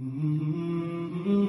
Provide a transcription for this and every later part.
Mm-hmm.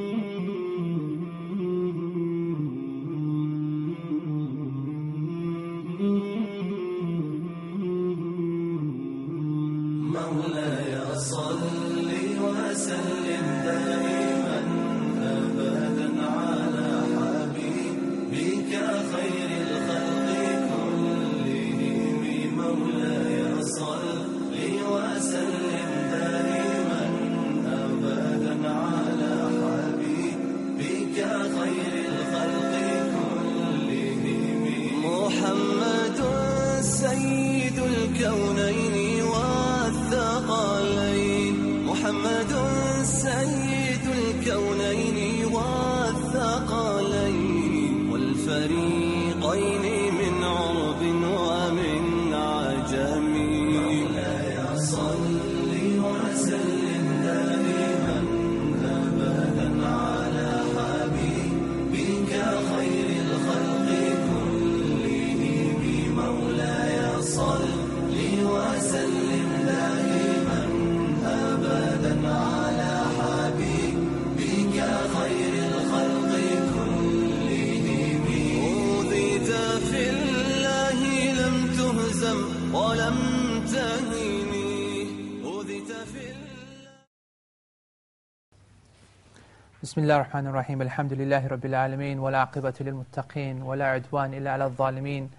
بسم الله الرحمن الرحيم الحمد لله رب العالمين ولا عقبة للمتقين ولا عدوان إلا على الظالمين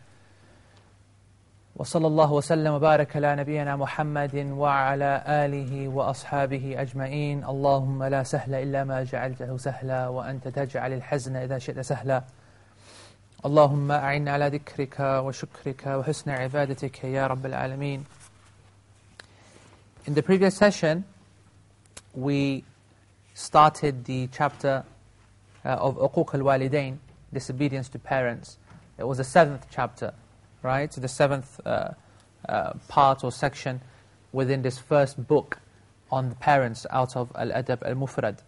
وصلى الله وسلم وبارك على نبينا محمد وعلى آله وأصحابه أجمعين اللهم لا سهل إلا ما جعلته سهلا وأنت تجعل الحزن إذا شئت سهلا اللهم أعنا على ذكرك وشكرك وحسن عبادتك يا رب العالمين In the previous session, we started the chapter uh, of Uquq al-Walidain, disobedience to parents. It was the seventh chapter, right? So The seventh uh, uh, part or section within this first book on the parents out of Al-Adab al-Mufrad.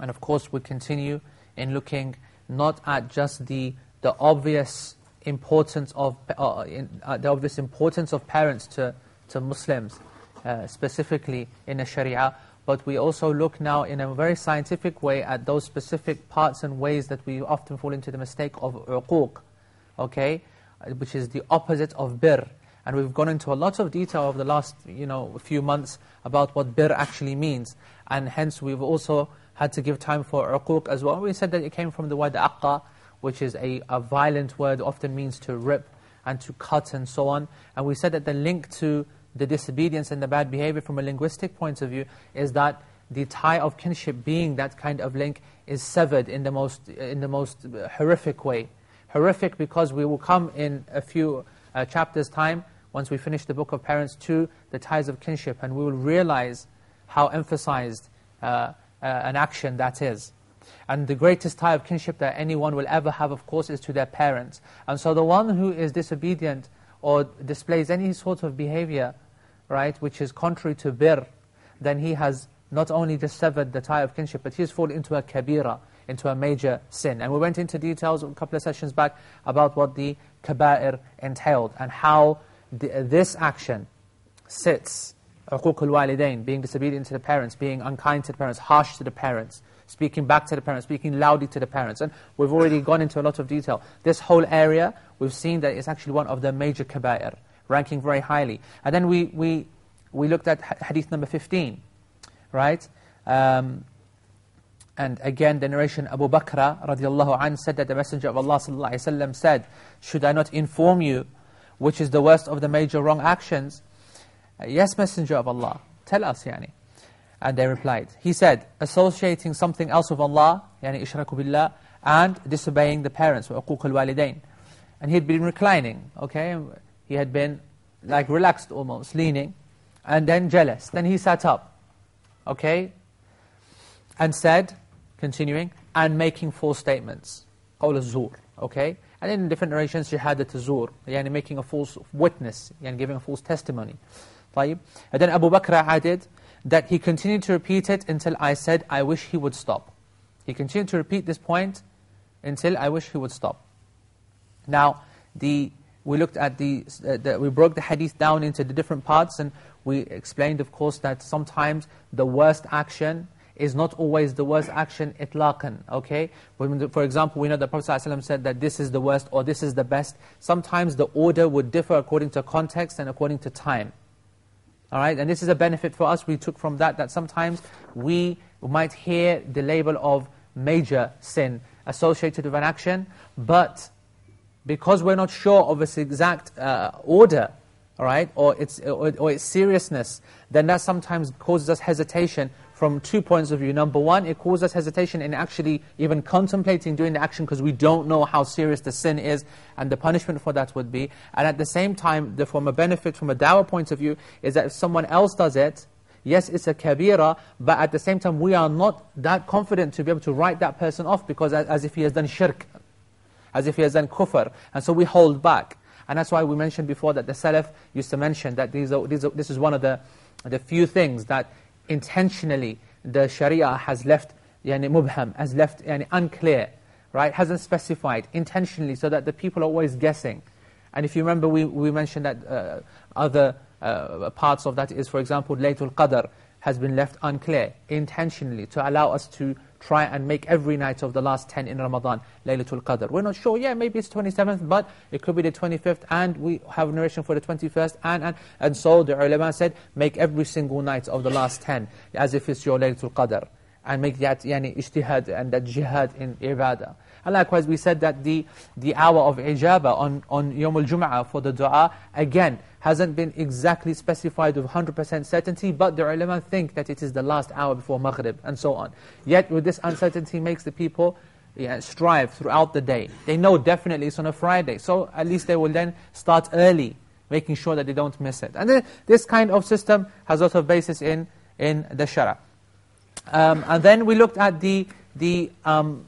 And of course, we continue in looking not at just the, the obvious importance of uh, in, uh, the obvious importance of parents to, to Muslims, uh, specifically in the Sharia, but we also look now in a very scientific way at those specific parts and ways that we often fall into the mistake of uquq, okay, which is the opposite of bir. And we've gone into a lot of detail over the last you know, few months about what bir actually means. And hence we've also had to give time for uquq as well. We said that it came from the word aqqa, which is a, a violent word, often means to rip and to cut and so on. And we said that the link to the disobedience and the bad behavior from a linguistic point of view is that the tie of kinship being that kind of link is severed in the most, in the most horrific way. Horrific because we will come in a few uh, chapters' time, once we finish the book of parents, to the ties of kinship, and we will realize how emphasized uh, uh, an action that is. And the greatest tie of kinship that anyone will ever have, of course, is to their parents. And so the one who is disobedient or displays any sort of behavior right, which is contrary to bir, then he has not only just severed the tie of kinship, but he has fallen into a kabira, into a major sin. And we went into details a couple of sessions back about what the kaba'ir entailed, and how the, this action sits, being disobedient to the parents, being unkind to the parents, harsh to the parents, speaking back to the parents, speaking loudly to the parents. And we've already gone into a lot of detail. This whole area, we've seen that it's actually one of the major kaba'ir ranking very highly. And then we, we, we looked at hadith number 15, right? Um, and again, the narration Abu Bakrah radiallahu anhu said that the Messenger of Allah sallallahu alayhi wa said, Should I not inform you which is the worst of the major wrong actions? Uh, yes, Messenger of Allah, tell us, yani. And they replied. He said, associating something else with Allah, yani ishraku billah, and disobeying the parents, وَعُقُوقُ الْوَالِدَيْنِ And he'd been reclining, okay? He had been like relaxed almost, leaning, and then jalasa. Then he sat up, okay, and said, continuing, and making false statements. قول الزور, okay? And in different narrations, شهادة الزور, يعني making a false witness, يعني giving a false testimony. طيب. And then Abu Bakrah added that he continued to repeat it until I said, I wish he would stop. He continued to repeat this point until I wish he would stop. Now, the we looked at the, uh, the, we broke the hadith down into the different parts and we explained of course that sometimes the worst action is not always the worst action itlaqan, okay? For example, we know that Prophet ﷺ said that this is the worst or this is the best. Sometimes the order would differ according to context and according to time. All right, and this is a benefit for us we took from that, that sometimes we might hear the label of major sin associated with an action, but because we're not sure of its exact uh, order, all right, or its, or, or its seriousness, then that sometimes causes us hesitation from two points of view. Number one, it causes us hesitation in actually even contemplating doing the action because we don't know how serious the sin is and the punishment for that would be. And at the same time, the, from a benefit, from a dawah point of view, is that if someone else does it, yes, it's a kabira, but at the same time, we are not that confident to be able to write that person off because as, as if he has done shirk, as if he has done kufr. And so we hold back. And that's why we mentioned before that the Salaf used to mention that these are, these are, this is one of the, the few things that intentionally the Sharia has left yani mubham, has left yani unclear, right? Hasn't specified intentionally so that the people are always guessing. And if you remember, we, we mentioned that uh, other uh, parts of that is, for example, Laylatul Qadr has been left unclear intentionally to allow us to try and make every night of the last 10 in Ramadan Laylatul Qadr. We're not sure, yeah, maybe it's 27th, but it could be the 25th, and we have narration for the 21st, and, and, and so the ulama said, make every single night of the last 10 as if it's your Laylatul Qadr, and make that yani, ijtihad and that jihad in ibadah. And likewise, we said that the, the hour of ijabah on, on Yom al-Jum'ah for the dua, again, hasn't been exactly specified with 100% certainty, but the ulama think that it is the last hour before Maghrib, and so on. Yet, with this uncertainty makes the people yeah, strive throughout the day. They know definitely it's on a Friday, so at least they will then start early, making sure that they don't miss it. And then, this kind of system has a lot of basis in, in the Shara. Um, and then we looked at the, the um,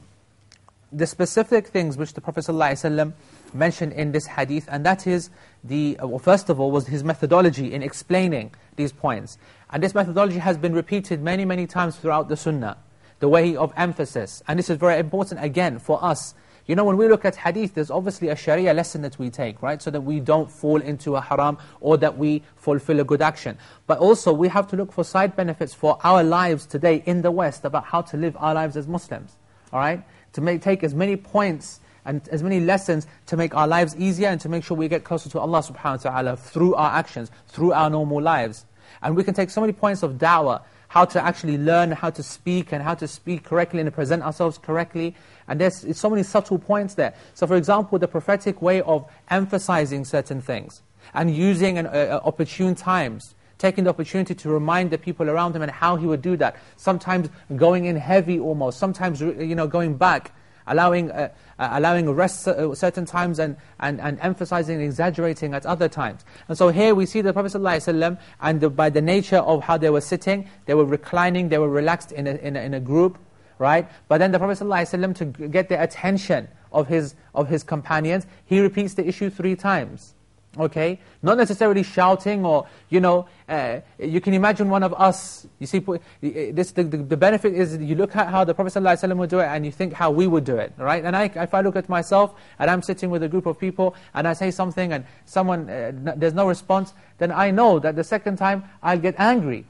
the specific things which the Prophet ﷺ mentioned in this hadith, and that is, the uh, well, first of all, was his methodology in explaining these points. And this methodology has been repeated many, many times throughout the sunnah, the way of emphasis. And this is very important, again, for us. You know, when we look at hadith, there's obviously a sharia lesson that we take, right? So that we don't fall into a haram or that we fulfill a good action. But also, we have to look for side benefits for our lives today in the West about how to live our lives as Muslims, all right? To make, take as many points and as many lessons to make our lives easier and to make sure we get closer to Allah subhanahu wa ta'ala through our actions, through our normal lives. And we can take so many points of da'wah, how to actually learn how to speak and how to speak correctly and present ourselves correctly. And there's so many subtle points there. So for example, the prophetic way of emphasizing certain things and using an, uh, opportune times taking the opportunity to remind the people around him and how he would do that. Sometimes going in heavy almost, sometimes you know going back, allowing, uh, uh, allowing rest uh, certain times and, and, and emphasizing and exaggerating at other times. And so here we see the Prophet ﷺ, and the, by the nature of how they were sitting, they were reclining, they were relaxed in a, in a, in a group, right? But then the Prophet ﷺ, to get the attention of his, of his companions, he repeats the issue three times okay? Not necessarily shouting or, you know, uh, you can imagine one of us, you see, this, the, the, the, benefit is you look at how the Prophet ﷺ would do it and you think how we would do it, right? And I, if I look at myself and I'm sitting with a group of people and I say something and someone, uh, there's no response, then I know that the second time I'll get angry.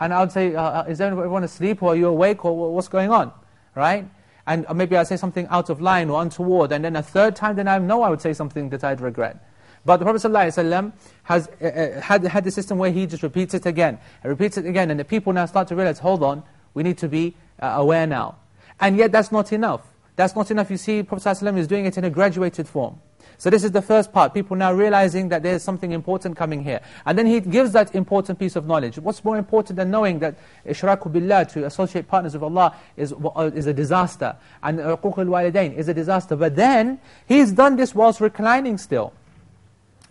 And I'll say, uh, uh is everyone asleep or are you awake or what's going on, right? And maybe I'll say something out of line or untoward and then a third time then I know I would say something that I'd regret. But the Prophet ﷺ has uh, uh, had, had the system where he just repeats it again, and repeats it again, and the people now start to realize, hold on, we need to be uh, aware now. And yet that's not enough. That's not enough. You see, Prophet ﷺ is doing it in a graduated form. So this is the first part, people now realizing that there's something important coming here. And then he gives that important piece of knowledge. What's more important than knowing that ishraku billah, to associate partners with Allah, is, uh, is a disaster. And uquq al-walidain is a disaster. But then, he's done this whilst reclining still.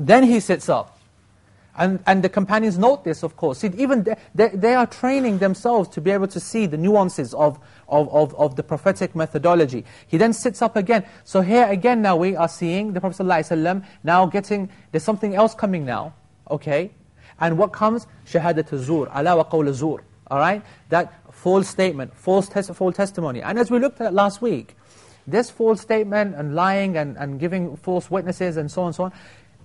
Then he sits up. And, and the companions note this, of course. See, even they, they, they, are training themselves to be able to see the nuances of, of, of, of, the prophetic methodology. He then sits up again. So here again now we are seeing the Prophet ﷺ now getting, there's something else coming now, okay? And what comes? Shahadat zur, ala wa qawl zur, all right? That false statement, false, tes false testimony. And as we looked at last week, this false statement and lying and, and giving false witnesses and so on and so on,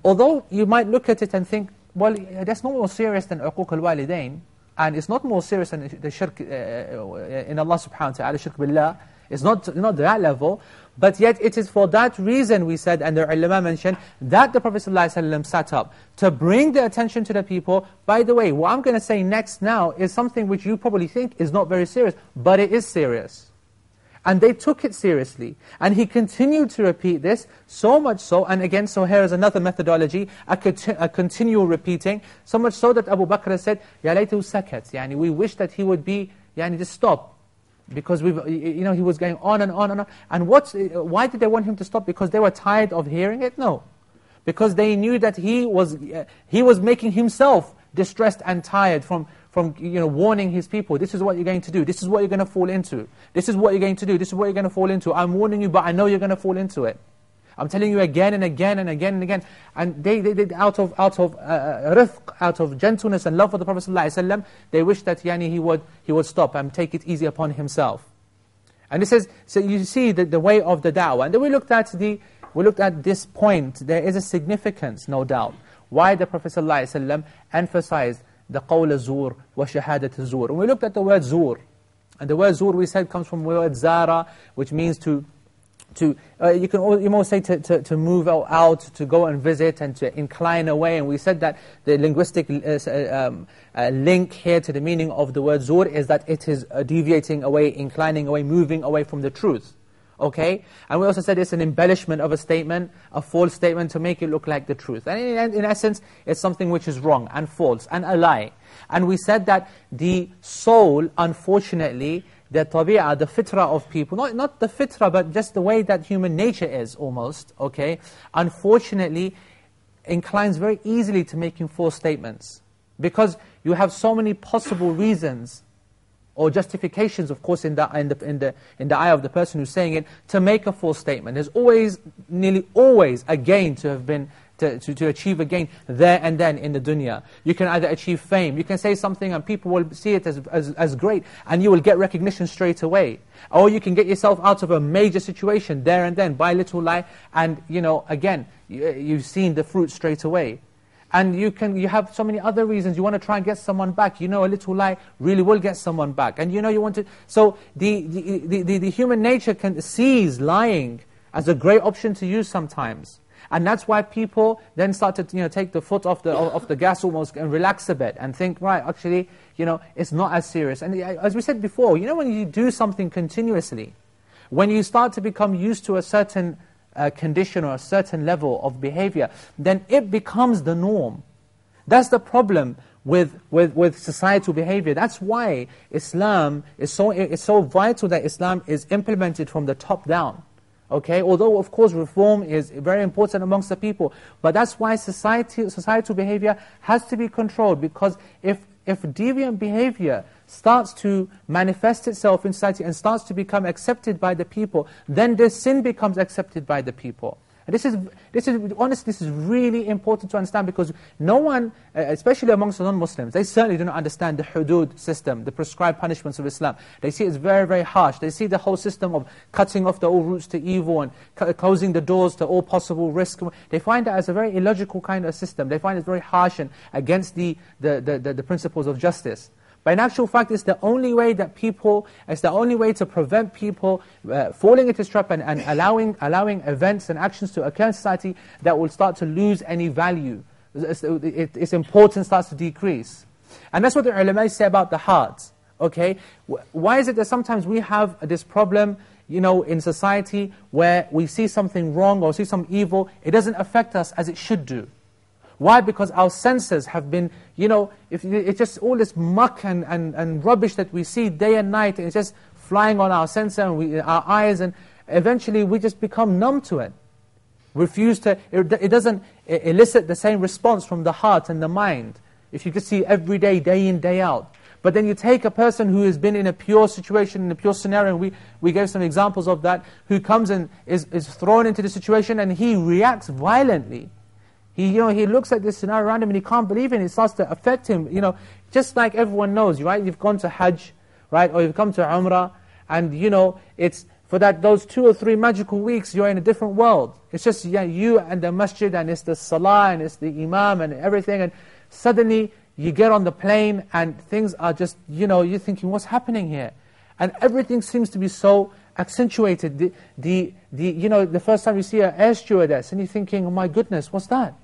Although you might look at it and think, well, that's not more serious than uquq al-walidain, and it's not more serious than the shirk uh, in Allah subhanahu wa ta'ala, shirk billah. It's not, not that level, but yet it is for that reason we said, and the ulama mentioned, that the Prophet ﷺ sat up to bring the attention to the people. By the way, what I'm going to say next now is something which you probably think is not very serious, but it is serious. And they took it seriously. And he continued to repeat this, so much so, and again, so here is another methodology, a, conti a continual repeating, so much so that Abu Bakrah said, Ya laytu sakat, yani we wish that he would be, yani just stop. Because we've, you know, he was going on and on and on. And what, why did they want him to stop? Because they were tired of hearing it? No. Because they knew that he was, uh, he was making himself distressed and tired from, from you know, warning his people, this is what you're going to do, this is what you're going to fall into, this is what you're going to do, this is what you're going to fall into. I'm warning you, but I know you're going to fall into it. I'm telling you again and again and again and again. And they, they, they out of, out of uh, uh out of gentleness and love for the Prophet ﷺ, they wish that yani, he, would, he would stop and take it easy upon himself. And it says, so you see the, the way of the da'wah. And then we looked at the, we looked at this point. There is a significance, no doubt, why the Prophet ﷺ emphasized the qawl zur wa shahadat zur. And we looked at the word zur. And the word zur we said comes from the word zara, which means to, to uh, you can you most say to, to, to move out, to go and visit, and to incline away. And we said that the linguistic uh, uh um, uh, link here to the meaning of the word zur is that it is uh, deviating away, inclining away, moving away from the truth. Okay? And we also said it's an embellishment of a statement, a false statement to make it look like the truth. And in, in essence, it's something which is wrong and false and a lie. And we said that the soul, unfortunately, the tabi'ah, the fitrah of people, not, not the fitrah, but just the way that human nature is almost, okay, unfortunately, inclines very easily to making false statements. Because you have so many possible reasons or justifications, of course, in the, in, the, in, the, in the eye of the person who's saying it, to make a false statement. There's always, nearly always, a gain to have been, to, to, to achieve a gain there and then in the dunya. You can either achieve fame, you can say something and people will see it as, as, as great, and you will get recognition straight away. Or you can get yourself out of a major situation there and then, by a little lie, and, you know, again, you, you've seen the fruit straight away. And you, can, you have so many other reasons. You want to try and get someone back. You know a little lie really will get someone back. And you know you want to... So the, the, the, the human nature can sees lying as a great option to use sometimes. And that's why people then start to you know, take the foot off the, off the gas almost and relax a bit and think, right, actually, you know, it's not as serious. And as we said before, you know when you do something continuously, when you start to become used to a certain uh, condition or a certain level of behavior, then it becomes the norm. That's the problem with, with, with societal behavior. That's why Islam is so, it's so vital that Islam is implemented from the top down. Okay, although of course reform is very important amongst the people, but that's why society, societal behavior has to be controlled because if, if deviant behavior starts to manifest itself in society and starts to become accepted by the people, then the sin becomes accepted by the people. And this is, this is, honestly, this is really important to understand because no one, uh, especially amongst non-Muslims, they certainly do not understand the hudud system, the prescribed punishments of Islam. They see it's very, very harsh. They see the whole system of cutting off the all routes to evil and closing the doors to all possible risk. They find that as a very illogical kind of system. They find it very harsh and against the, the, the, the principles of justice. But in actual fact, it's the only way that people, it's the only way to prevent people uh, falling into trap and, and allowing, allowing events and actions to occur in society that will start to lose any value. Its, its importance starts to decrease. And that's what the ulama say about the heart. Okay? Why is it that sometimes we have this problem you know, in society where we see something wrong or see some evil, it doesn't affect us as it should do. Why? Because our senses have been, you know, if it's just all this muck and, and, and rubbish that we see day and night, and it's just flying on our senses and we, our eyes, and eventually we just become numb to it. Refuse to, it, it doesn't elicit the same response from the heart and the mind. If you could see every day, day in, day out. But then you take a person who has been in a pure situation, in a pure scenario, and we, we gave some examples of that, who comes and is, is thrown into the situation and he reacts violently. He, you know, he looks at this scenario around him and he can't believe it. It starts to affect him. You know, just like everyone knows, right? You've gone to Hajj, right? Or you've come to Umrah, and you know, it's for that those two or three magical weeks, you're in a different world. It's just yeah, you and the masjid, and it's the salah, and it's the imam, and everything. And suddenly, you get on the plane and things are just, you know, you're thinking, what's happening here? And everything seems to be so accentuated. The, the, the, you know, the first time you see an air stewardess and you're thinking, oh my goodness, what's that?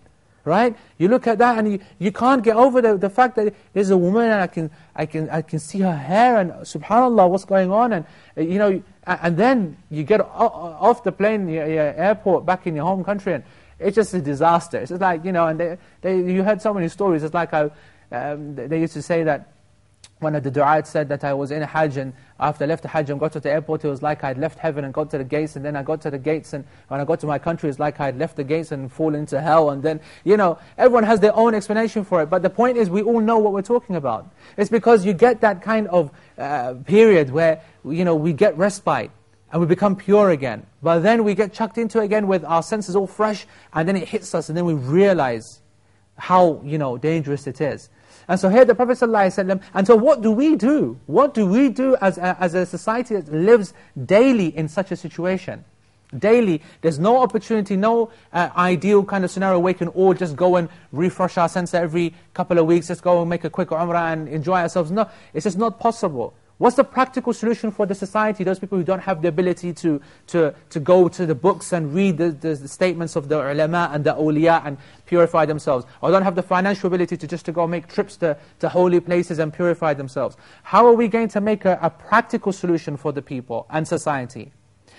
Right? You look at that and you, you can't get over the, the fact that there's a woman and I can, I, can, I can see her hair and subhanAllah, what's going on? And, you know, and then you get off the plane, your, your airport, back in your home country and it's just a disaster. It's like, you know, and they, they, you heard so many stories. It's like how um, they used to say that one of the du'at said that I was in a Hajj and after I left the Hajj and got to the airport, it was like I had left heaven and got to the gates and then I got to the gates and when I got to my country, it's like I had left the gates and fallen into hell and then, you know, everyone has their own explanation for it. But the point is, we all know what we're talking about. It's because you get that kind of uh, period where, you know, we get respite and we become pure again. But then we get chucked into again with our senses all fresh and then it hits us and then we realize how, you know, dangerous it is. And so here the Prophet ﷺ, and so what do we do? What do we do as a, as a society that lives daily in such a situation? Daily, there's no opportunity, no uh, ideal kind of scenario where we can all just go and refresh our sense every couple of weeks, just go and make a quick umrah and enjoy ourselves. No, it's just not possible. What's the practical solution for the society, those people who don't have the ability to, to, to go to the books and read the, the, the statements of the ulama and the awliya and purify themselves, or don't have the financial ability to just to go make trips to, to holy places and purify themselves? How are we going to make a, a practical solution for the people and society?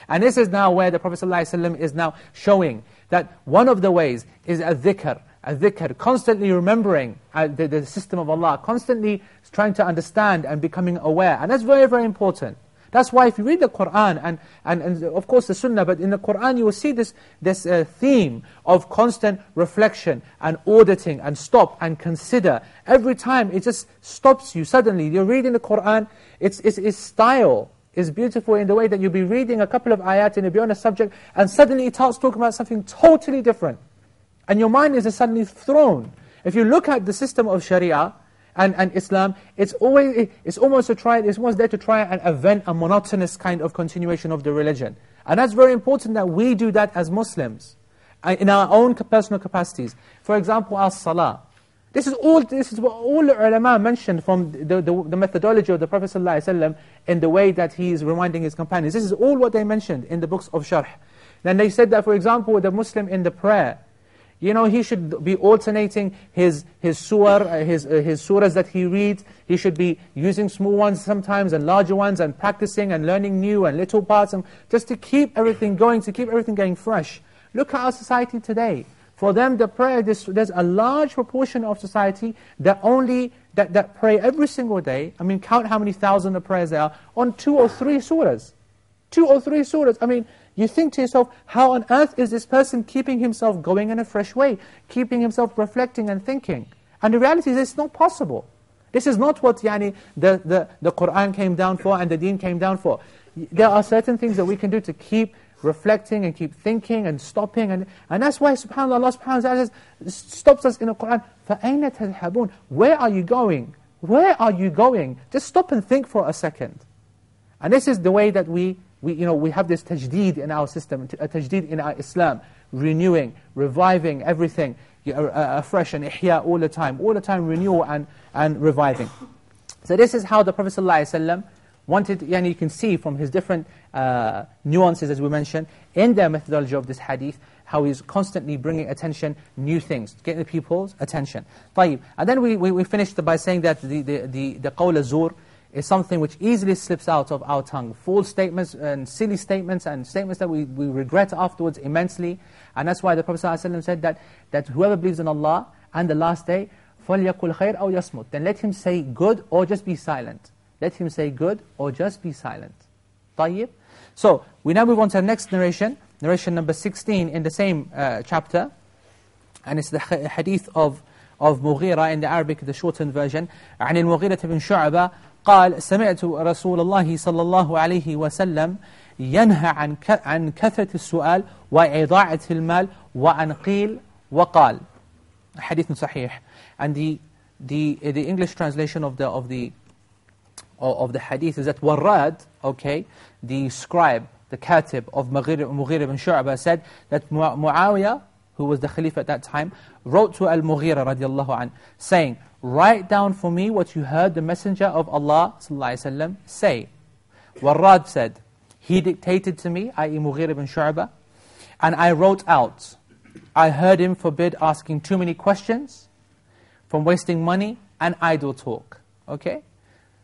And this is now where the Prophet ﷺ is now showing that one of the ways is a dhikr, dhikr, constantly remembering uh, the, the system of Allah, constantly trying to understand and becoming aware. And that's very, very important. That's why if you read the Qur'an, and, and, and of course the Sunnah, but in the Qur'an you will see this, this uh, theme of constant reflection and auditing and stop and consider. Every time it just stops you suddenly. You're reading the Qur'an, it's, it's, it's style is beautiful in the way that you'll be reading a couple of ayat and you'll be on a subject, and suddenly it starts talking about something totally different. And your mind is suddenly thrown. If you look at the system of Sharia, and, and Islam, it's always it's almost to try it's almost there to try and event a monotonous kind of continuation of the religion. And that's very important that we do that as Muslims uh, in our own personal capacities. For example, our salah. This is all this is what all the ulama mentioned from the, the, the methodology of the Prophet ﷺ in the way that he is reminding his companions. This is all what they mentioned in the books of Sharh. Then they said that, for example, the Muslim in the prayer, you know, he should be alternating his, his uh, his, uh, his surahs that he reads. He should be using small ones sometimes and larger ones and practicing and learning new and little parts. And just to keep everything going, to keep everything going fresh. Look at our society today. For them, the prayer, there's, there's a large proportion of society that only, that, that pray every single day. I mean, count how many thousand of prayers there are on two or three surahs. Two or three surahs. I mean, you think to yourself, how on earth is this person keeping himself going in a fresh way, keeping himself reflecting and thinking? And the reality is it's not possible. This is not what yani, the, the, the Qur'an came down for and the deen came down for. There are certain things that we can do to keep reflecting and keep thinking and stopping. And, and that's why subhanAllah, Allah subhanahu wa ta'ala stops us in the Qur'an. فَأَيْنَ تَذْهَبُونَ Where are you going? Where are you going? Just stop and think for a second. And this is the way that we we, you know, we have this tajdeed in our system, a tajdeed in our Islam, renewing, reviving everything afresh and ihya all the time, all the time renewal and, and reviving. So this is how the Prophet ﷺ wanted, and you can see from his different uh, nuances as we mentioned, in the methodology of this hadith, how he's constantly bringing attention, new things, getting the people's attention. طيب. And then we, we, we finished by saying that the, the, the, the qawl zur is something which easily slips out of our tongue. False statements and silly statements and statements that we, we regret afterwards immensely. And that's why the Prophet ﷺ said that, that whoever believes in Allah and the last day, فَلْيَقُلْ خَيْرْ أَوْ يَصْمُتْ Then let him say good or just be silent. Let him say good or just be silent. طيب? So, we now move on to the next narration, narration number 16 in the same uh, chapter. And it's the hadith of, of Mughira in the Arabic, the shortened version. عن المغيرة بن شعبة قال سمعت رسول الله صلى الله عليه وسلم ينهى عن عن كثرة السؤال وإضاعة المال وعن قيل وقال حديث صحيح and the the the English translation of the of the of the hadith is that Warrad okay the scribe the katib of Mughir, Mughir ibn Shu'bah said that Muawiyah who was the Khalifa at that time, wrote to Al-Mughira radiallahu an, saying, write down for me what you heard the Messenger of Allah وسلم, say. Warrad said, he dictated to me, i.e. Mughir ibn Shu'bah, and I wrote out. I heard him forbid asking too many questions, from wasting money, and idle talk. Okay?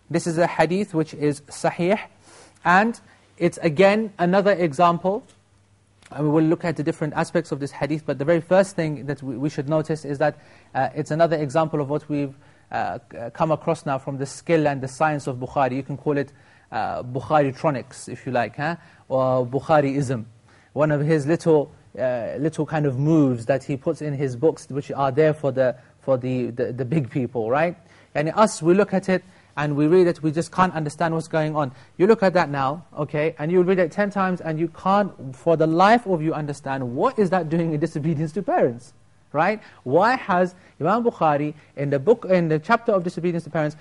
This is a hadith which is sahih, and it's again another example and we will look at the different aspects of this hadith, but the very first thing that we, we should notice is that uh, it's another example of what we've uh, come across now from the skill and the science of Bukhari. You can call it uh, Bukhari-tronics, if you like, huh? or Bukhariism. One of his little, uh, little kind of moves that he puts in his books, which are there for the, for the, the, the big people, right? And us, we look at it, and we read it, we just can't understand what's going on. You look at that now, okay, and you read it ten times and you can't, for the life of you, understand what is that doing in disobedience to parents, right? Why has Imam Bukhari, in the book, in the chapter of disobedience to parents,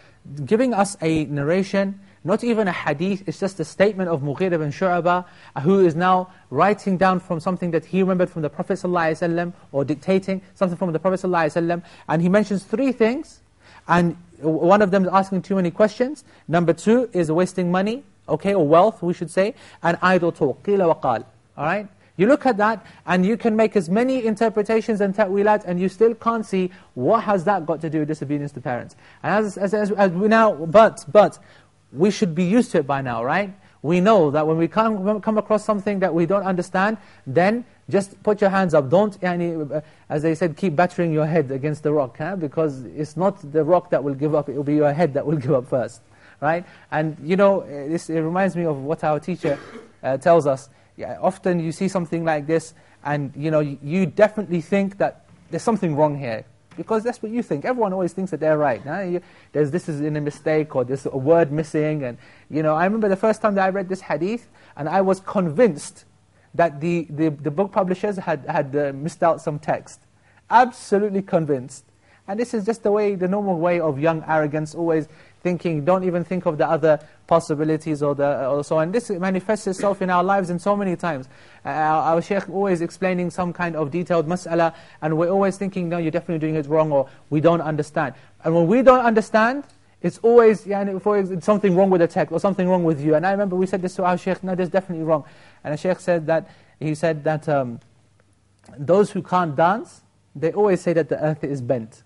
giving us a narration, not even a hadith, it's just a statement of Mughir ibn Shu'abah, who is now writing down from something that he remembered from the Prophet ﷺ, or dictating something from the Prophet ﷺ, and he mentions three things, and one of them is asking too many questions. Number two is wasting money, okay, or wealth, we should say, and idle talk, قِيلَ وَقَالَ All right? You look at that, and you can make as many interpretations and ta'wilat, and you still can't see what has that got to do with disobedience to parents. And as, as, as, as we now, but, but, we should be used to it by now, right? We know that when we come, come across something that we don't understand, then just put your hands up. Don't, uh, as they said, keep battering your head against the rock, huh? because it's not the rock that will give up, it will be your head that will give up first. Right? And you know, this, it reminds me of what our teacher uh, tells us. Yeah, often you see something like this, and you know, you definitely think that there's something wrong here. Because that's what you think. Everyone always thinks that they're right. Huh? You, there's, this is in a mistake, or there's a word missing. And you know, I remember the first time that I read this hadith, and I was convinced that the, the, the book publishers had, had uh, missed out some text. Absolutely convinced. And this is just the way, the normal way of young arrogance, always thinking, don't even think of the other possibilities or, the, or so on. This manifests itself in our lives in so many times. Uh, our, our shaykh always explaining some kind of detailed mas'ala, and we're always thinking, no, you're definitely doing it wrong, or we don't understand. And when we don't understand, it's always yani, for something wrong with the text or something wrong with you. And I remember we said this to our sheikh, no, there's definitely wrong. And the sheikh said that, he said that um, those who can't dance, they always say that the earth is bent.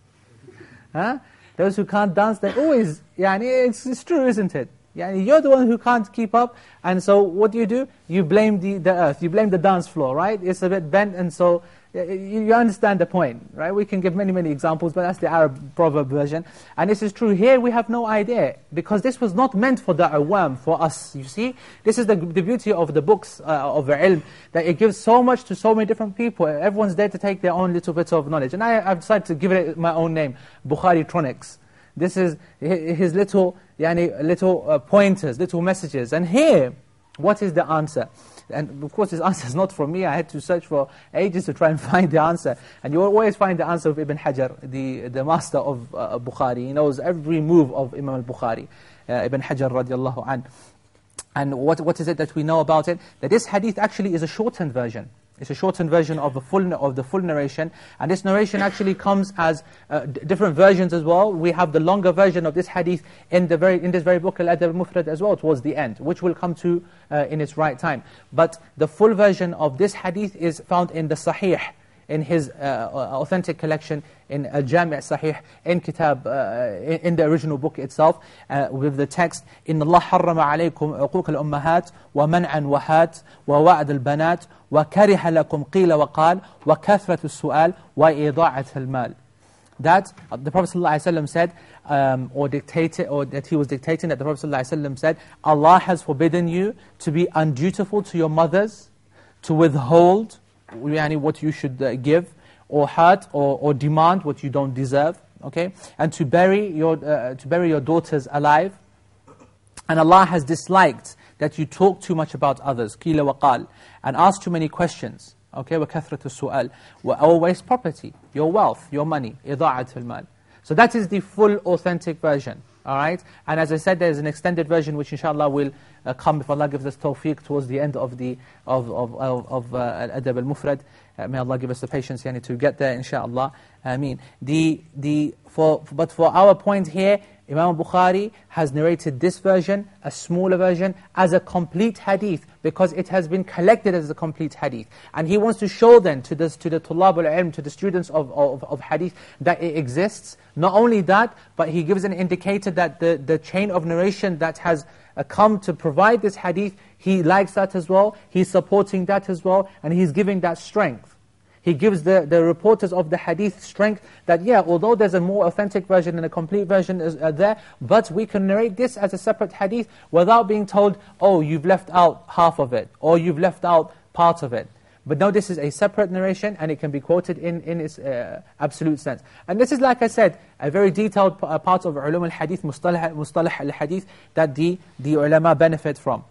Huh? Those who can't dance, they always, yani, it's, it's true, isn't it? Yani, you're the one who can't keep up, and so what do you do? You blame the, the earth, you blame the dance floor, right? It's a bit bent, and so you understand the point, right? We can give many, many examples, but that's the Arab proverb version. And this is true here, we have no idea, because this was not meant for the awam, for us, you see? This is the, the beauty of the books uh, of ilm, that it gives so much to so many different people. Everyone's there to take their own little bit of knowledge. And I, have decided to give it my own name, Bukhari-tronics. This is his little, yani, little uh, pointers, little messages. And here, what is the answer? And of course this answer is not from me, I had to search for ages to try and find the answer. And you always find the answer of Ibn Hajar, the, the master of uh, Bukhari. He knows every move of Imam al-Bukhari, uh, Ibn Hajar radiallahu anh. And what, what is it that we know about it? That this hadith actually is a shortened version. It's a shortened version of the full of the full narration, and this narration actually comes as uh, different versions as well. We have the longer version of this hadith in the very in this very book Al-Adab al-Mufrad as well towards the end, which will come to uh, in its right time. But the full version of this hadith is found in the Sahih in his uh, authentic collection in Al-Jami' Sahih, in Kitab, uh, in, in, the original book itself, uh, with the text, إِنَّ اللَّهَ حَرَّمَ عَلَيْكُمْ عُقُوقَ الْأُمَّهَاتِ وَمَنْعًا وَهَاتِ وَوَعْدَ الْبَنَاتِ وَكَرِهَ لَكُمْ قِيلَ وَقَالَ وَكَثْرَةُ السُّؤَالِ وَإِضَاعَةَ الْمَالِ That, uh, the Prophet ﷺ said, um, or dictated, or that he was dictating, that the Prophet ﷺ said, Allah has forbidden you to be undutiful to your mothers, to withhold yani what you should uh, give, or hurt, or, or demand what you don't deserve, okay? And to bury your, uh, to bury your daughters alive. And Allah has disliked that you talk too much about others, wa وَقَال, and ask too many questions, okay? وَكَثْرَةُ السُّؤَالِ Or waste property, your wealth, your money, إِضَاعَةُ الْمَالِ So that is the full authentic version. All right? And as I said, there's an extended version which inshallah will uh, come if Allah gives us tawfiq towards the end of the of, of, of, of uh, Adab al-Mufrad. Uh, may Allah give us the patience yani, to get there, inshaAllah. I mean, the, the, for, but for our point here, Imam Bukhari has narrated this version, a smaller version, as a complete hadith, because it has been collected as a complete hadith. And he wants to show then to, this, to the tulab al-ilm, to the students of, of, of hadith, that it exists. Not only that, but he gives an indicator that the, the chain of narration that has uh, come to provide this hadith, he likes that as well, he's supporting that as well, and he's giving that strength. He gives the, the reporters of the hadith strength that, yeah, although there's a more authentic version and a complete version is uh, there, but we can narrate this as a separate hadith without being told, oh, you've left out half of it, or you've left out part of it. But no, this is a separate narration, and it can be quoted in, in its uh, absolute sense. And this is, like I said, a very detailed uh, part of ulum al-hadith, mustalah, mustalah al-hadith, that the, the ulama benefit from.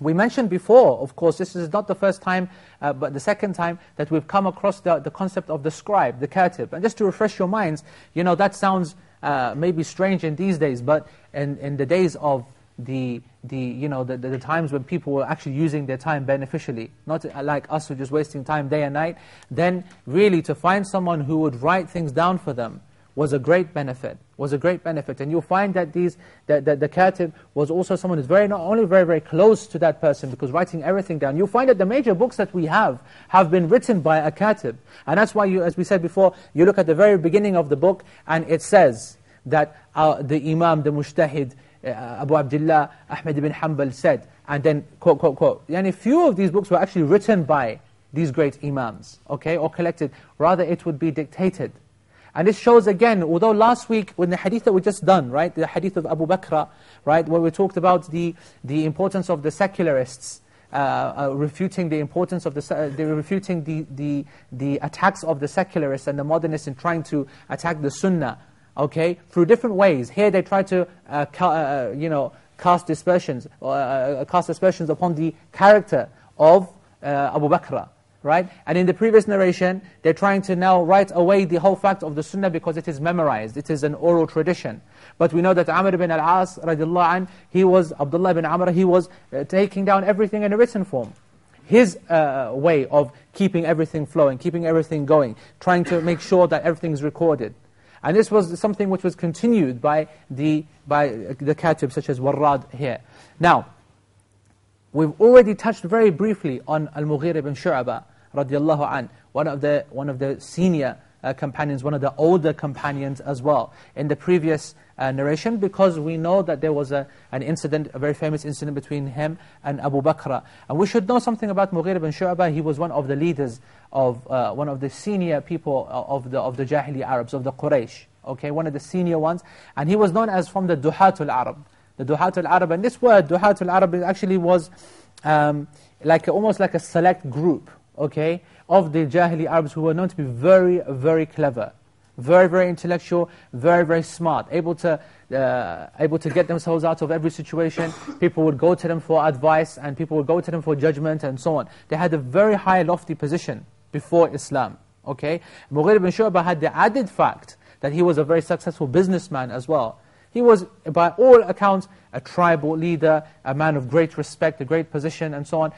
We mentioned before, of course, this is not the first time, uh, but the second time that we've come across the, the concept of the scribe, the katib. And just to refresh your minds, you know, that sounds uh, maybe strange in these days, but in, in the days of the, the, you know, the, the, the, times when people were actually using their time beneficially, not like us who are just wasting time day and night, then really to find someone who would write things down for them, was a great benefit, was a great benefit. And you'll find that, these, that, that the katib was also someone who's very, not only very, very close to that person, because writing everything down. You'll find that the major books that we have, have been written by a katib. And that's why, you, as we said before, you look at the very beginning of the book, and it says that uh, the imam, the mujtahid, uh, Abu Abdullah, Ahmed ibn Hanbal said, and then, quote, quote, quote. And a few of these books were actually written by these great imams, okay, or collected. Rather, it would be dictated. And this shows again, although last week, when the hadith that we just done, right, the hadith of Abu Bakrah, right, where we talked about the, the importance of the secularists, uh, uh, refuting the importance of the, uh, refuting the, the, the attacks of the secularists and the modernists in trying to attack the sunnah, okay, through different ways. Here they try to, uh, uh you know, cast dispersions, uh, cast dispersions upon the character of Abu Bakrah, right? And in the previous narration, they're trying to now write away the whole fact of the sunnah because it is memorized, it is an oral tradition. But we know that Amr ibn al-As, radiallahu anh, he was, Abdullah ibn Amr, he was uh, taking down everything in a written form. His uh, way of keeping everything flowing, keeping everything going, trying to make sure that everything is recorded. And this was something which was continued by the, by the katib, such as Warrad here. Now, we've already touched very briefly on Al-Mughir ibn Shu'abah, radiallahu an, one of the, one of the senior uh, companions, one of the older companions as well, in the previous uh, narration, because we know that there was a, an incident, a very famous incident between him and Abu Bakrah. And we should know something about Mughir ibn Shu'bah. He was one of the leaders of, uh, one of the senior people of the, of the Jahili Arabs, of the Quraysh. Okay, one of the senior ones. And he was known as from the Duhatul Arab. The Duhatul Arab. And this word, Duhatul Arab, actually was um, like almost like a select group okay, of the Jahili Arabs who were known to be very, very clever, very, very intellectual, very, very smart, able to, uh, able to get themselves out of every situation. People would go to them for advice, and people would go to them for judgment, and so on. They had a very high, lofty position before Islam, okay? Mughir ibn Shu'bah had the added fact that he was a very successful businessman as well. He was, by all accounts, a tribal leader, a man of great respect, a great position, and so on.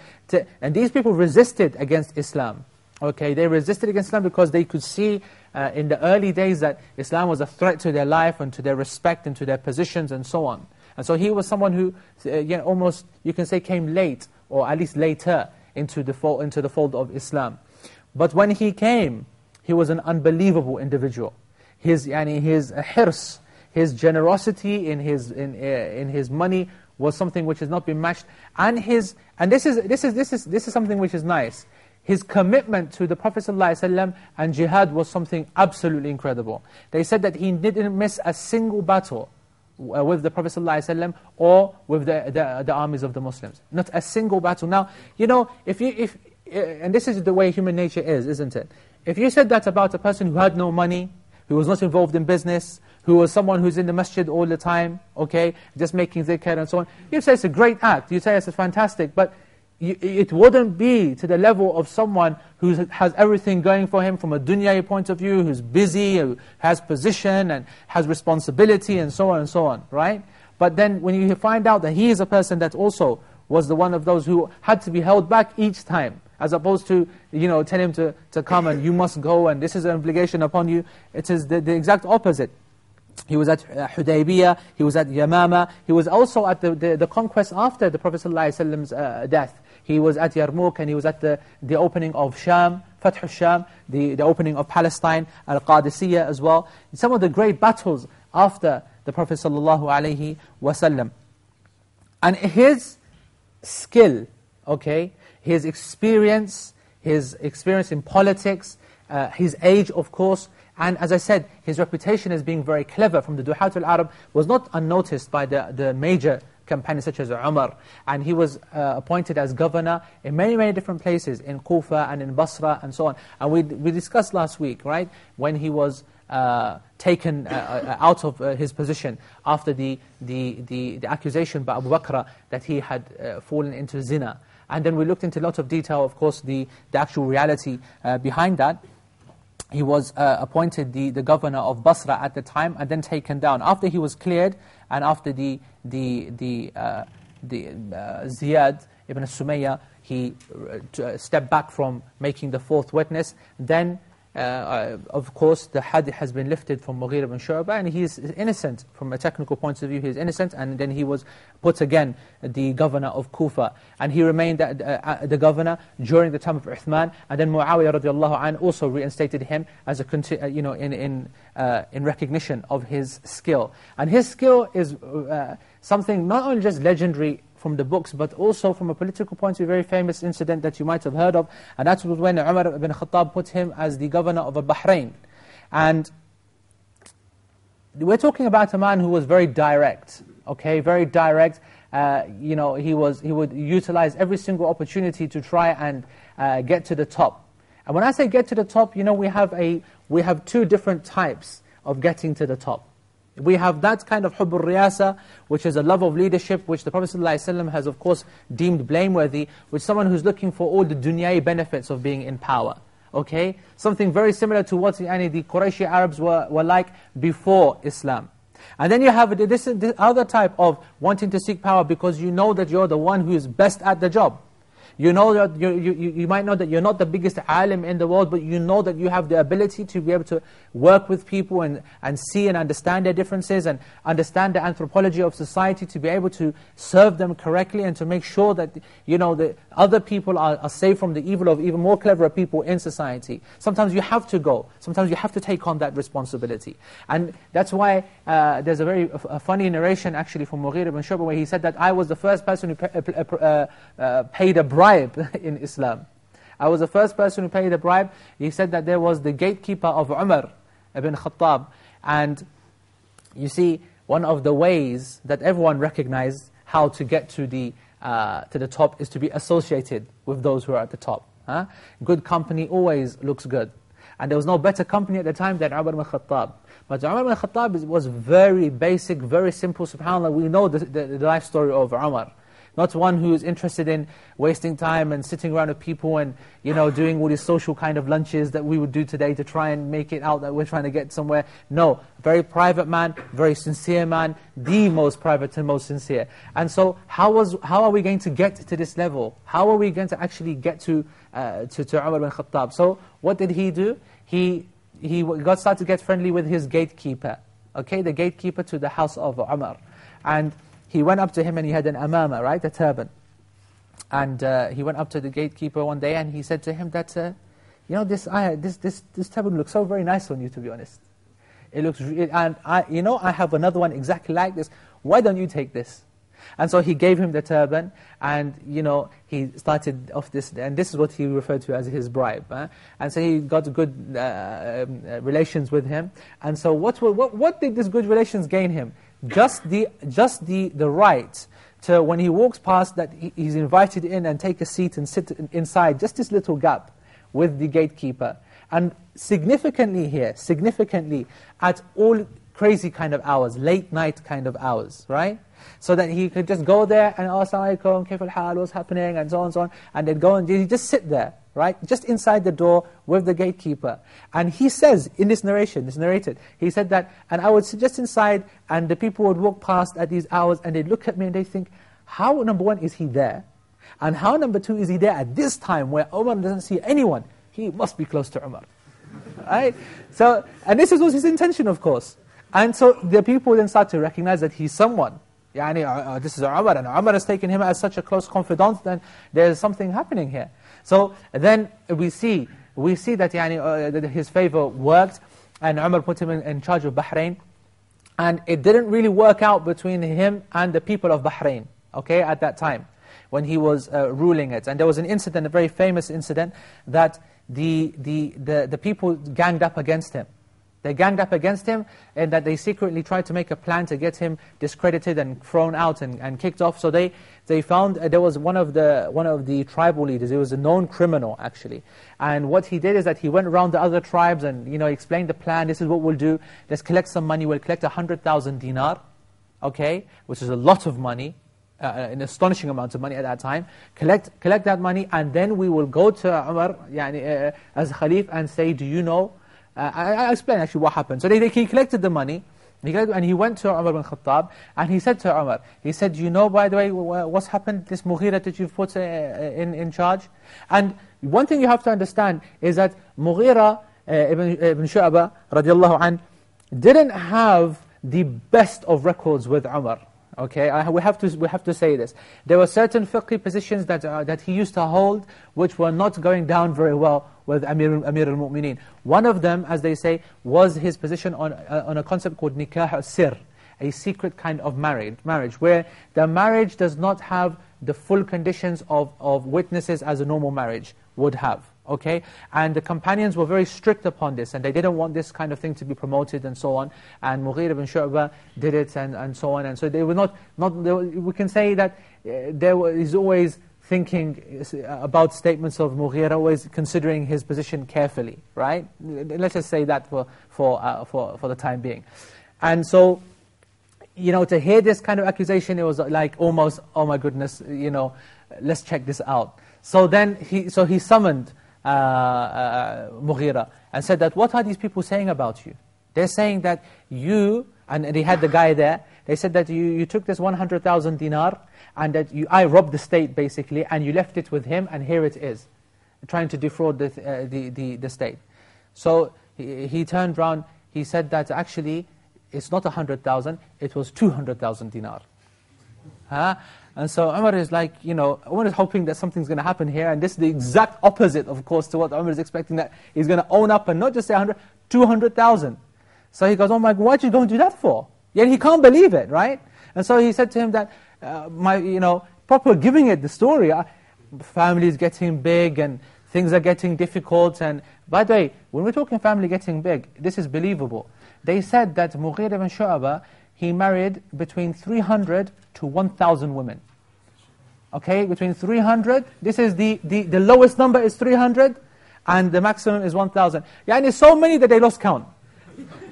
And these people resisted against Islam. Okay, they resisted against Islam because they could see uh, in the early days that Islam was a threat to their life and to their respect and to their positions and so on. And so he was someone who, uh, you know, almost, you can say, came late, or at least later, into the, fold, into the fold of Islam. But when he came, he was an unbelievable individual. His, yani, his uh, hirs, his generosity in his, in, uh, in his money was something which has not been matched. And, his, and this, is, this, is, this, is, this is something which is nice. His commitment to the Prophet ﷺ and jihad was something absolutely incredible. They said that he didn't miss a single battle uh, with the Prophet ﷺ or with the, the, the, armies of the Muslims. Not a single battle. Now, you know, if you, if, uh, and this is the way human nature is, isn't it? If you said that about a person who had no money, who was not involved in business, who was someone who's in the masjid all the time, okay, just making zikr and so on. You say it's a great act, you say it's fantastic, but you, it wouldn't be to the level of someone who has everything going for him from a dunya point of view, who's busy, who has position and has responsibility and so on and so on, right? But then when you find out that he is a person that also was the one of those who had to be held back each time, as opposed to, you know, tell him to, to come and you must go and this is an obligation upon you. It is the, the exact opposite. He was at uh, Hudaybiyah, he was at Yamama, he was also at the, the, the conquest after the Prophet ﷺ's uh, death. He was at Yarmouk and he was at the, the opening of Sham, Fath al-Sham, the, the opening of Palestine, Al-Qadisiyah as well. Some of the great battles after the Prophet ﷺ. And his skill, okay, his experience, his experience in politics, uh, his age of course, and as I said, his reputation as being very clever from the Duhat al-Arab was not unnoticed by the, the major companions such as Umar. And he was uh, appointed as governor in many, many different places, in Kufa and in Basra and so on. And we, we discussed last week, right, when he was uh, taken uh, uh out of uh, his position after the, the, the, the, accusation by Abu Bakrah that he had uh, fallen into zina. And then we looked into a lot of detail, of course, the, the actual reality behind that he was uh, appointed the, the governor of Basra at the time and then taken down. After he was cleared and after the, the, the, uh, the uh, Ziyad ibn Sumayya, he uh, stepped back from making the fourth witness, then uh, uh, of course, the hadd has been lifted from Mughir ibn Shu'bah, and he is innocent from a technical point of view. He is innocent, and then he was put again the governor of Kufa, and he remained uh, uh, the governor during the time of Uthman, and then Muawiyah radiallahu anh also reinstated him as a uh, you know in in uh, in recognition of his skill, and his skill is something not only just legendary from the books, but also from a political point of view, a very famous incident that you might have heard of, and that was when Umar ibn Khattab put him as the governor of Bahrain. And we're talking about a man who was very direct, okay, very direct. Uh, you know, he, was, he would utilize every single opportunity to try and uh, get to the top. And when I say get to the top, you know, we have, a, we have two different types of getting to the top. We have that kind of riyasa, which is a love of leadership, which the Prophet ﷺ has of course deemed blameworthy, which someone who's looking for all the dunyai benefits of being in power. Okay? Something very similar to what yani, the Qurayshi Arabs were, were like before Islam. And then you have this, this other type of wanting to seek power because you know that you're the one who is best at the job. You know that you, you, you might know that you're not the biggest alim in the world, but you know that you have the ability to be able to work with people and, and see and understand their differences and understand the anthropology of society to be able to serve them correctly and to make sure that you know the other people are, are safe from the evil of even more cleverer people in society. Sometimes you have to go. Sometimes you have to take on that responsibility. And that's why uh, there's a very a funny narration actually from Mughir ibn Shu'bah where he said that I was the first person who uh, uh, uh, paid a bribe bribe in Islam. I was the first person who paid a bribe. He said that there was the gatekeeper of Umar ibn Khattab. And you see, one of the ways that everyone recognized how to get to the, uh, to the top is to be associated with those who are at the top. Huh? Good company always looks good. And there was no better company at the time than Umar ibn Khattab. But Umar ibn Khattab was very basic, very simple. SubhanAllah, we know the, the, the life story of Umar. Not one who is interested in wasting time and sitting around with people and you know doing all these social kind of lunches that we would do today to try and make it out that we're trying to get somewhere. No, very private man, very sincere man, the most private and most sincere. And so how, was, how are we going to get to this level? How are we going to actually get to, uh, to, to Umar bin Khattab? So what did he do? He, he got started to get friendly with his gatekeeper. Okay, the gatekeeper to the house of Umar. And he went up to him and he had an amama, right, a turban. And uh, he went up to the gatekeeper one day and he said to him that, uh, you know, this, I, this, this, this turban looks so very nice on you, to be honest. It looks, and I, you know, I have another one exactly like this. Why don't you take this? And so he gave him the turban, and you know he started off this, and this is what he referred to as his bribe. Eh? And so he got good uh, um, uh, relations with him. And so what, what, what did this good relations gain him? Just the, just the, the right to, when he walks past, that he's invited in and take a seat and sit inside, just this little gap with the gatekeeper. And significantly here, significantly, at all crazy kind of hours, late night kind of hours, right? So that he could just go there and, oh, assalamu alaikum, kayf al-hal, what's happening, and so on and so on, and then go and just sit there right? Just inside the door with the gatekeeper. And he says, in this narration, it's narrated, he said that, and I would sit just inside, and the people would walk past at these hours, and they'd look at me and they think, how, number one, is he there? And how, number two, is he there at this time where Umar doesn't see anyone? He must be close to Umar. right? So, and this was his intention, of course. And so the people then start to recognize that he's someone. Yani, uh, uh, this is Umar, and Umar has taken him as such a close confidant, then there's something happening here. So then we see, we see that, yani, uh, that his favor worked, and Umar put him in, in charge of Bahrain. And it didn't really work out between him and the people of Bahrain, okay, at that time, when he was uh, ruling it. And there was an incident, a very famous incident, that the, the, the, the people ganged up against him. They ganged up against him and that they secretly tried to make a plan to get him discredited and thrown out and, and kicked off. So they, they found, uh, there was one of, the, one of the tribal leaders, he was a known criminal actually. And what he did is that he went around the other tribes and you know, explained the plan, this is what we'll do, let's collect some money, we'll collect 100,000 dinar, okay, which is a lot of money, uh, an astonishing amount of money at that time, collect, collect that money and then we will go to Umar yani, uh, as Khalif and say, do you know uh, I, I explain actually what happened. So they, they, he collected the money, he collected, and he went to Umar bin Khattab, and he said to Umar, he said, you know, by the way, what's happened, this Mughira that you've put uh, in, in charge? And one thing you have to understand is that Mughira uh, ibn, ibn Shu'aba, radiallahu anh, didn't have the best of records with Umar. Okay, I, we, have to, we have to say this. There were certain fiqh positions that, uh, that he used to hold which were not going down very well with Amir, Amir al-Mu'mineen. One of them, as they say, was his position on, uh, on a concept called nikah sir, a secret kind of marriage, marriage, where the marriage does not have the full conditions of, of witnesses as a normal marriage would have. Okay? And the companions were very strict upon this, and they didn't want this kind of thing to be promoted and so on. And Mughir ibn Shu'bah did it and, and so on. And so they were not, not were, we can say that uh, there is always thinking uh, about statements of Mughira, always considering his position carefully, right? Let's just say that for, for, uh, for, for the time being. And so, you know, to hear this kind of accusation, it was like almost, oh my goodness, you know, let's check this out. So then, he, so he summoned uh, uh, Mughira and said that, what are these people saying about you? They're saying that you, and he had the guy there, they said that you, you took this 100,000 dinar, and that you, I robbed the state basically, and you left it with him, and here it is, trying to defraud the, uh, the, the, the, state. So he, he turned around, he said that actually it's not 100,000, it was 200,000 dinar. Huh? And so Umar is like, you know, Umar is hoping that something's going to happen here, and this is the exact opposite, of course, to what Umar is expecting, that he's going to own up and not just say 100, 200,000. So he goes, oh my God, why'd you go and do that for? Yet he can't believe it, right? And so he said to him that, uh, my, you know, proper giving it the story. Family is getting big and things are getting difficult. And by the way, when we're talking family getting big, this is believable. They said that Mughir ibn Shu'abah, he married between 300 to 1,000 women. Okay, between 300, this is the, the, the lowest number is 300, and the maximum is 1,000. Yani so many that they lost count.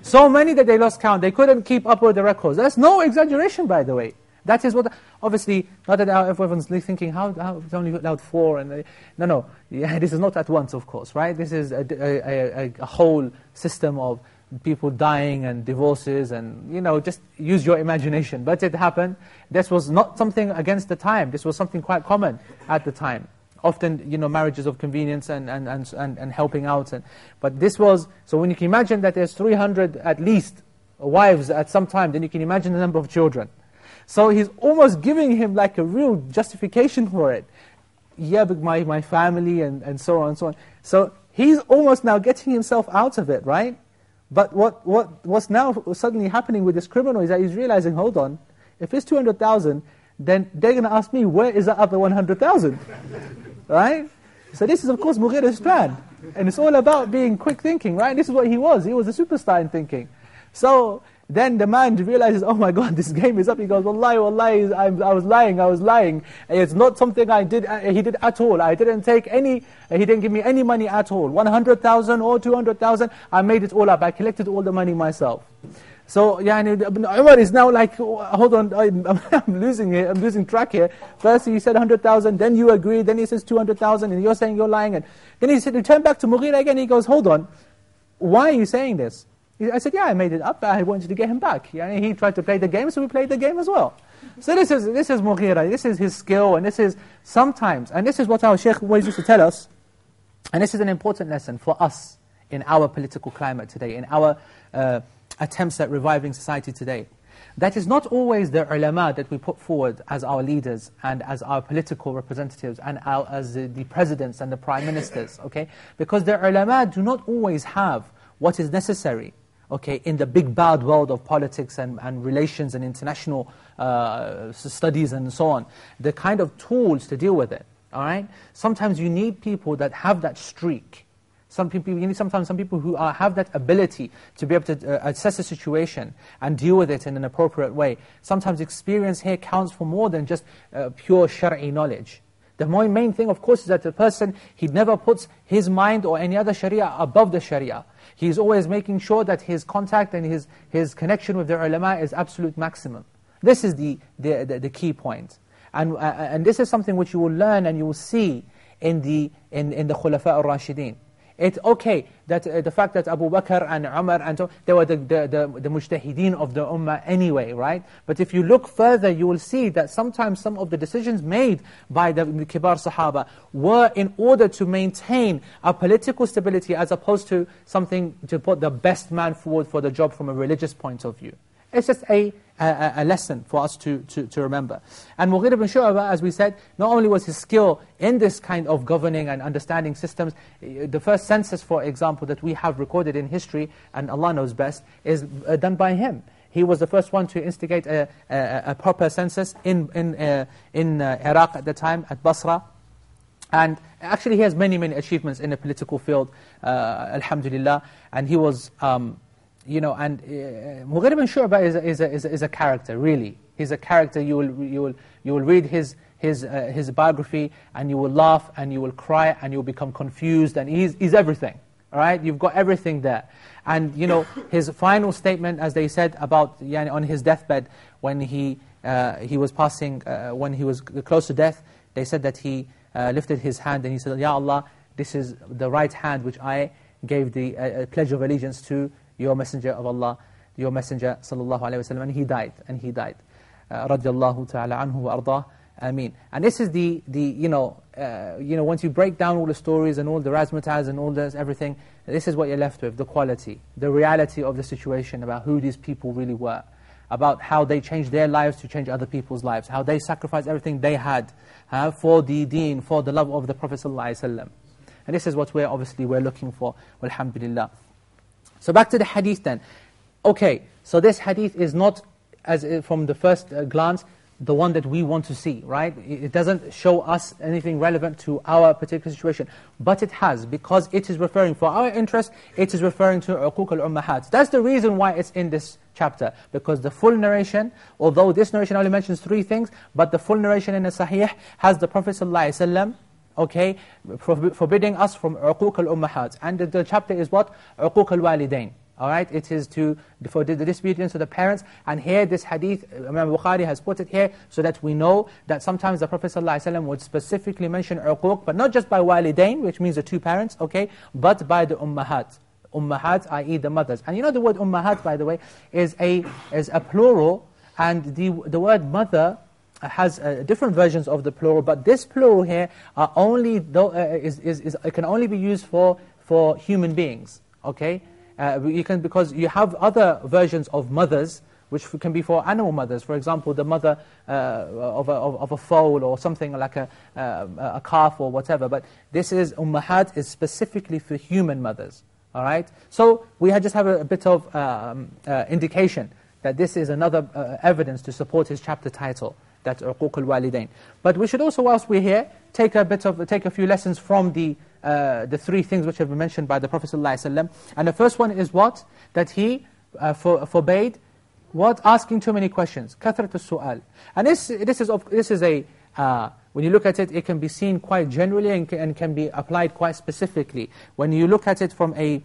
So many that they lost count. They couldn't keep up with the records. That's no exaggeration, by the way. That is what, obviously, not that everyone's thinking, how, how it's only allowed four, and no, no, yeah, this is not at once, of course, right? This is a, a, a, a whole system of people dying and divorces and, you know, just use your imagination. But it happened. This was not something against the time. This was something quite common at the time. Often, you know, marriages of convenience and, and, and, and, and helping out. And, but this was, so when you can imagine that there's 300 at least wives at some time, then you can imagine the number of children. So he's almost giving him like a real justification for it. Yeah, but my, my family and, and so on and so on. So he's almost now getting himself out of it, right? But what, what, what's now suddenly happening with this criminal is that he's realizing, hold on, if it's 200,000, then they're going to ask me, where is the other 100,000? right? So this is, of course, Mughira's plan. And it's all about being quick thinking, right? This is what he was. He was a superstar in thinking. So then the man realizes, oh my God, this game is up. He goes, Wallahi, Wallahi, I, I was lying, I was lying. It's not something I did, uh, he did at all. I didn't take any, he didn't give me any money at all. 100,000 or 200,000, I made it all up. I collected all the money myself. So, yani, Umar is now like, hold on, I'm, I'm losing it, I'm losing track here. First he said 100,000, then you agree, then he says 200,000, and you're saying you're lying. And then he said, he turned back to Mughira again, he goes, hold on, why are you saying this? I said, yeah, I made it up, but I wanted to get him back. Yani he tried to play the game, so we played the game as well. So this is, this is Mughira, this is his skill, and this is sometimes, and this is what our Shaykh always used to tell us, and this is an important lesson for us in our political climate today, in our uh, attempts at reviving society today. That is not always the ulama that we put forward as our leaders and as our political representatives and our, as the, the presidents and the prime ministers, okay? Because the ulama do not always have what is necessary, okay, in the big bad world of politics and, and relations and international uh, studies and so on. The kind of tools to deal with it, all right? Sometimes you need people that have that streak, some people, you need sometimes some people who are, have that ability to be able to uh, assess a situation and deal with it in an appropriate way. Sometimes experience here counts for more than just uh, pure shari'i knowledge. The main thing, of course, is that the person, he never puts his mind or any other sharia above the sharia. He's always making sure that his contact and his, his connection with the ulama is absolute maximum. This is the, the, the, the key point. And, uh, and this is something which you will learn and you will see in the, in, in the Khulafa al-Rashideen. It's okay that uh, the fact that Abu Bakr and Umar and so, they were the, the, the, the mujtahideen of the ummah anyway, right? But if you look further, you will see that sometimes some of the decisions made by the, the kibar sahaba were in order to maintain a political stability as opposed to something to put the best man forward for the job from a religious point of view. It's just a, a, a lesson for us to, to, to remember. And Mughir ibn Shu'abah, as we said, not only was his skill in this kind of governing and understanding systems, eh, the first census, for example, that we have recorded in history, and Allah knows best, is uh, done by him. He was the first one to instigate a, a, a proper census in, in, uh, in uh, Iraq at the time, at Basra. And actually he has many, many achievements in the political field, uh, alhamdulillah. And he was, um, you know, and uh, Mughir ibn Shu'bah is a, is, a, is, a, is a character, really. He's a character, you will, you will, you will read his, his, uh, his biography, and you will laugh, and you will cry, and you will become confused, and he's, he's everything. All right, you've got everything there. And, you know, his final statement, as they said, about, yani, on his deathbed, when he, uh, he was passing, uh, when he was close to death, they said that he uh, lifted his hand and he said, Ya Allah, this is the right hand which I gave the uh, pledge of allegiance to your messenger of Allah, your messenger sallallahu alayhi wasallam, and he died, and he died. Uh, radiyallahu ta'ala anhu wa ardah, ameen. And this is the, the you know, uh, you know, once you break down all the stories and all the razzmatazz and all this, everything, this is what you're left with, the quality, the reality of the situation about who these people really were about how they changed their lives to change other people's lives, how they sacrificed everything they had uh, for the deen, for the love of the Prophet ﷺ. And this is what we're obviously we're looking for, alhamdulillah. So back to the hadith then. Okay, so this hadith is not, as uh, from the first uh, glance, the one that we want to see, right? It doesn't show us anything relevant to our particular situation. But it has, because it is referring, for our interest, it is referring to uquq al-ummahat. That's the reason why it's in this chapter. Because the full narration, although this narration only mentions three things, but the full narration in the Sahih has the Prophet ﷺ, okay, forbidding us from uquq al-ummahat. And the, the chapter is what? Uquq al-walidain. All right, it is to for the disobedience of the parents. And here, this hadith, Imam Bukhari has put it here so that we know that sometimes the Prophet ﷺ would specifically mention uquq, but not just by walidain, which means the two parents, okay, but by the ummahat. Ummahat, i.e. the mothers. And you know the word ummahat, by the way, is a, is a plural, and the, the word mother has uh, different versions of the plural, but this plural here are only, though, uh, is, is, is, it can only be used for, for human beings, okay? Uh, you can, because you have other versions of mothers, which can be for animal mothers. For example, the mother uh, of, a, of, a foal or something like a, uh, a calf or whatever. But this is, ummahat is specifically for human mothers. All right? So we just have a, a bit of um, uh, indication that this is another evidence to support his chapter title, that uquq al-walidain. But we should also, whilst we're here, take a bit of, take a few lessons from the uh, the three things which have been mentioned by the Prophet ﷺ. And the first one is what? That he uh, for, forbade what? Asking too many questions. كثرة السؤال. And this, this, is, this is a, uh, when you look at it, it can be seen quite generally and can, and can be applied quite specifically. When you look at it from a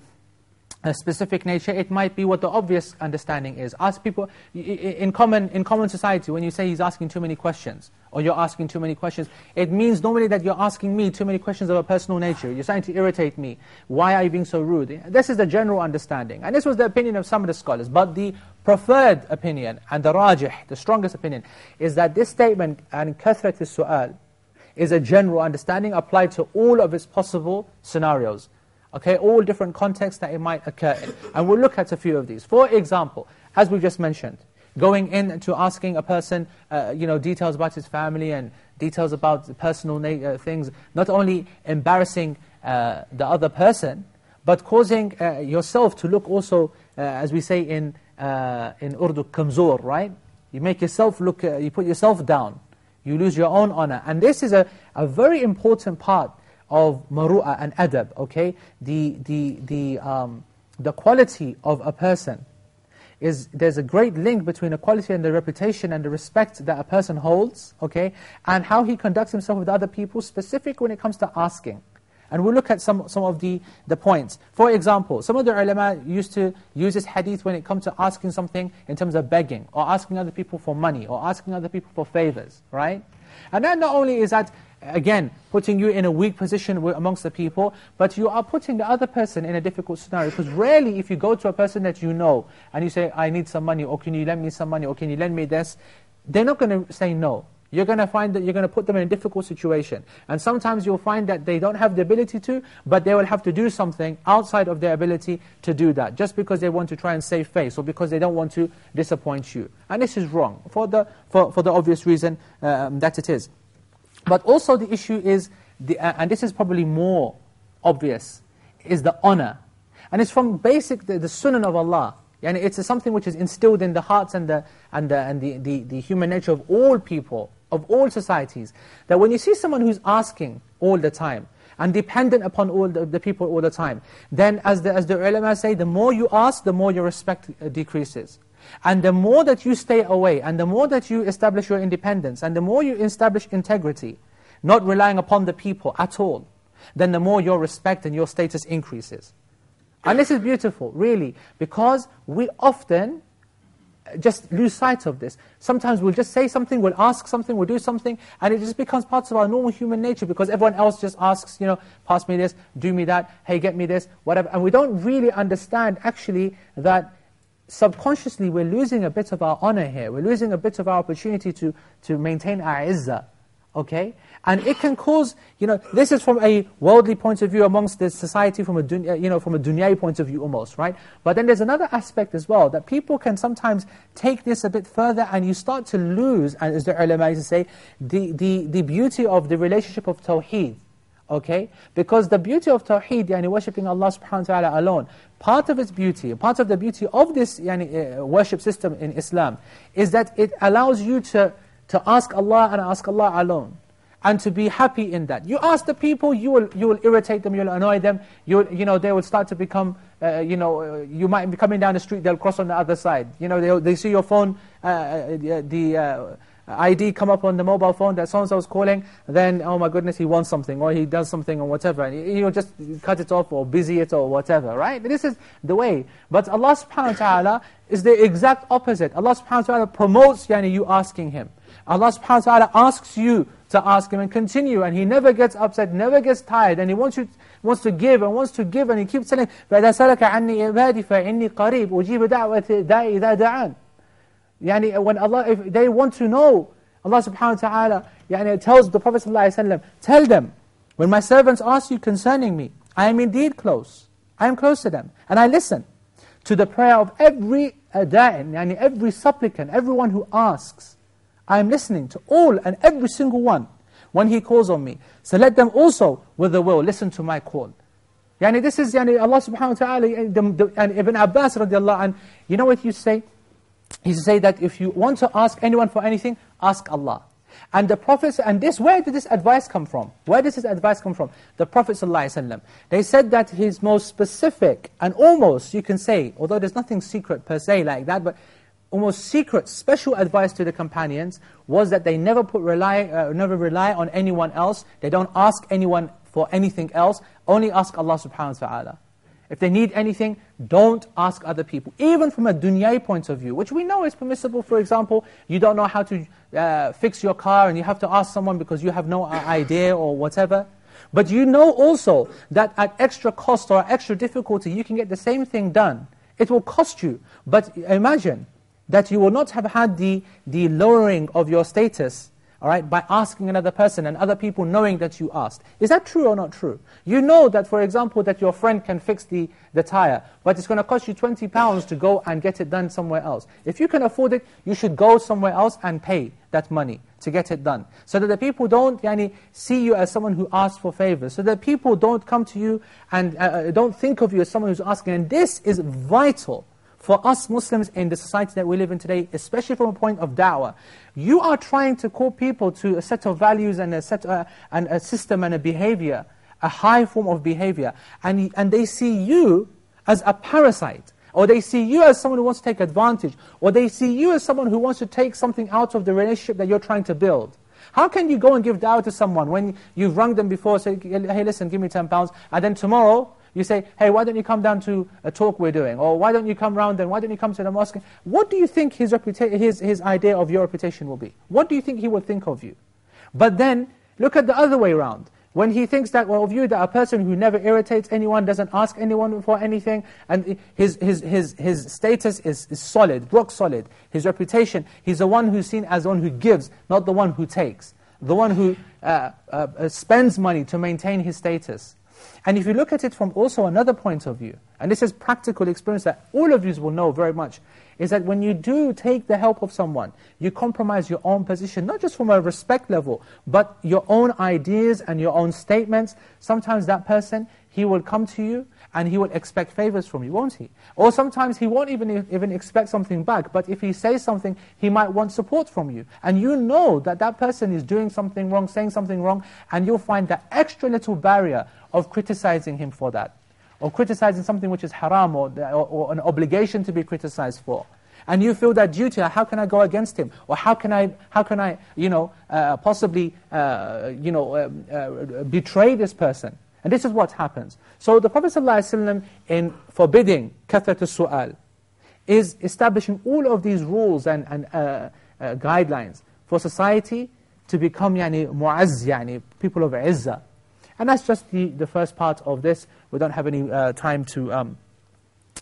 a specific nature, it might be what the obvious understanding is. Ask people, in common, in common society, when you say he's asking too many questions, or you're asking too many questions, it means normally that you're asking me too many questions of a personal nature. You're trying to irritate me. Why are you being so rude? This is the general understanding. And this was the opinion of some of the scholars. But the preferred opinion, and the rajih, the strongest opinion, is that this statement, and kathrat al-su'al, is a general understanding applied to all of its possible scenarios. Okay, all different contexts that it might occur in. And we'll look at a few of these. For example, as we just mentioned, going in to asking a person, uh, you know, details about his family and details about personal uh, things, not only embarrassing uh, the other person, but causing uh, yourself to look also, uh, as we say in, uh, in Urdu, kamzor, right? You make yourself look, you put yourself down. You lose your own honor. And this is a, a very important part of maru'a and adab, okay? The, the, the, um, the quality of a person is, there's a great link between the quality and the reputation and the respect that a person holds, okay? And how he conducts himself with other people, specific when it comes to asking. And we'll look at some, some of the, the points. For example, some of the ulama used to use this hadith when it comes to asking something in terms of begging, or asking other people for money, or asking other people for favors, right? And then not only is that again, putting you in a weak position amongst the people, but you are putting the other person in a difficult scenario. Because rarely if you go to a person that you know, and you say, I need some money, or can you lend me some money, or can you lend me this, they're not going to say no. You're going to find that you're going to put them in a difficult situation. And sometimes you'll find that they don't have the ability to, but they will have to do something outside of their ability to do that, just because they want to try and save face, or because they don't want to disappoint you. And this is wrong, for the, for, for the obvious reason um, that it is. But also the issue is, the, uh, and this is probably more obvious, is the honor. And it's from basic, the, the sunnah of Allah. And it's something which is instilled in the hearts and, the, and, the, and the, the, the human nature of all people, of all societies. That when you see someone who's asking all the time, and dependent upon all the, the, people all the time, then as the, as the ulama say, the more you ask, the more your respect uh, decreases. And the more that you stay away, and the more that you establish your independence, and the more you establish integrity, not relying upon the people at all, then the more your respect and your status increases. And this is beautiful, really, because we often just lose sight of this. Sometimes we'll just say something, we'll ask something, we'll do something, and it just becomes part of our normal human nature because everyone else just asks, you know, pass me this, do me that, hey, get me this, whatever. And we don't really understand, actually, that subconsciously we're losing a bit of our honor here. We're losing a bit of our opportunity to, to maintain our izzah. Okay? And it can cause, you know, this is from a worldly point of view amongst the society, from a, dunya, you know, from a dunyai point of view almost, right? But then there's another aspect as well, that people can sometimes take this a bit further and you start to lose, as the ulama used to say, the, the, the beauty of the relationship of tawheed. Okay? Because the beauty of Tawheed, yani worshipping Allah subhanahu wa ta'ala alone, part of its beauty, part of the beauty of this yani, uh, worship system in Islam, is that it allows you to, to ask Allah and ask Allah alone. And to be happy in that. You ask the people, you will, you will irritate them, you will annoy them, you, you know, they will start to become, uh, you know, uh, you might be coming down the street, they'll cross on the other side. You know, they, they see your phone, uh, uh the uh, ID come up on the mobile phone that so-and-so is calling, then, oh my goodness, he wants something, or he does something, or whatever. And you'll just cut it off, or busy it, or whatever, right? This is the way. But Allah subhanahu wa ta'ala is the exact opposite. Allah subhanahu wa ta'ala promotes yani, you asking Him. Allah subhanahu wa ta'ala asks you to ask Him and continue, and He never gets upset, never gets tired, and He wants you wants to give and wants to give, and He keeps telling, فَإِذَا سَلَكَ عَنِّي عِبَادِ فَإِنِّي قَرِيبٌ أُجِيبُ دَعْوَةِ دَاءِ إِذَا دَعَانِ Yani when Allah, if they want to know, Allah subhanahu wa ta'ala yani tells the Prophet ﷺ, tell them, when my servants ask you concerning me, I am indeed close. I am close to them. And I listen to the prayer of every uh, ada'in, yani every supplicant, everyone who asks. I am listening to all and every single one when he calls on me. So let them also, with the will, listen to my call. Yani this is yani Allah subhanahu wa ta'ala, and Ibn Abbas radiallahu anh, you know what you say? He say that if you want to ask anyone for anything, ask Allah. And the Prophet, and this, where did this advice come from? Where does this advice come from? The Prophet ﷺ. They said that his most specific, and almost, you can say, although there's nothing secret per se like that, but almost secret, special advice to the companions was that they never put rely, uh, never rely on anyone else. They don't ask anyone for anything else. Only ask Allah subhanahu wa ta'ala. If they need anything, don't ask other people. Even from a dunyai point of view, which we know is permissible. For example, you don't know how to uh, fix your car and you have to ask someone because you have no idea or whatever. But you know also that at extra cost or extra difficulty, you can get the same thing done. It will cost you. But imagine that you will not have had the, the lowering of your status all right, by asking another person and other people knowing that you asked. Is that true or not true? You know that, for example, that your friend can fix the, the tire, but it's going to cost you 20 pounds to go and get it done somewhere else. If you can afford it, you should go somewhere else and pay that money to get it done. So that the people don't yani, see you as someone who asks for favors. So that people don't come to you and uh, uh don't think of you as someone who's asking. And this is vital for us Muslims in the society that we live in today, especially from a point of da'wah. You are trying to call people to a set of values and a, set, uh, and a system and a behavior, a high form of behavior, and, and they see you as a parasite, or they see you as someone who wants to take advantage, or they see you as someone who wants to take something out of the relationship that you're trying to build. How can you go and give da'wah to someone when you've rung them before, say, hey listen, give me 10 pounds, and then tomorrow, you say, hey, why don't you come down to a talk we're doing? Or why don't you come round and why don't you come to the mosque? What do you think his, his, his idea of your reputation will be? What do you think he will think of you? But then, look at the other way around. When he thinks that, well, of you, that a person who never irritates anyone, doesn't ask anyone for anything, and his, his, his, his status is, is solid, rock solid. His reputation, he's the one who's seen as the one who gives, not the one who takes. The one who uh, uh, spends money to maintain his status. And if you look at it from also another point of view, and this is practical experience that all of you will know very much, is that when you do take the help of someone, you compromise your own position, not just from a respect level, but your own ideas and your own statements. Sometimes that person, he will come to you and he will expect favors from you, won't he? Or sometimes he won't even, even expect something back, but if he says something, he might want support from you. And you know that that person is doing something wrong, saying something wrong, and you'll find that extra little barrier of criticizing him for that, or criticizing something which is haram, or, or, or an obligation to be criticized for. And you feel that duty, how can I go against him? Or how can I, how can I you know, uh, possibly uh, you know, um, uh, betray this person? And this is what happens. So the Prophet ﷺ, in forbidding kathrat su'al, is establishing all of these rules and, and uh, uh, guidelines for society to become yani, mu'azz, yani, people of izzah. And that's just the, the first part of this. We don't have any uh, time to, um,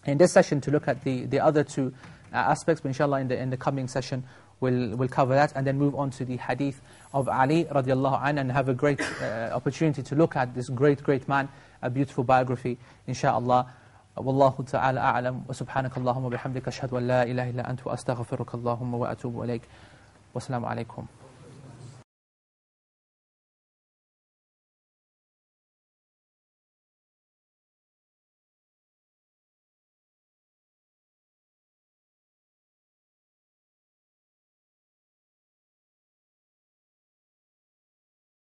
in this session, to look at the, the other two uh, aspects, but inshallah in the, in the coming session we'll, we'll cover that and then move on to the hadith of Ali radiallahu anh and have a great uh, opportunity to look at this great, great man, a beautiful biography, inshallah. والله تعالى أعلم وسبحانك اللهم وبحمدك أشهد أن لا إله إلا أنت وأستغفرك اللهم وأتوب إليك والسلام عليكم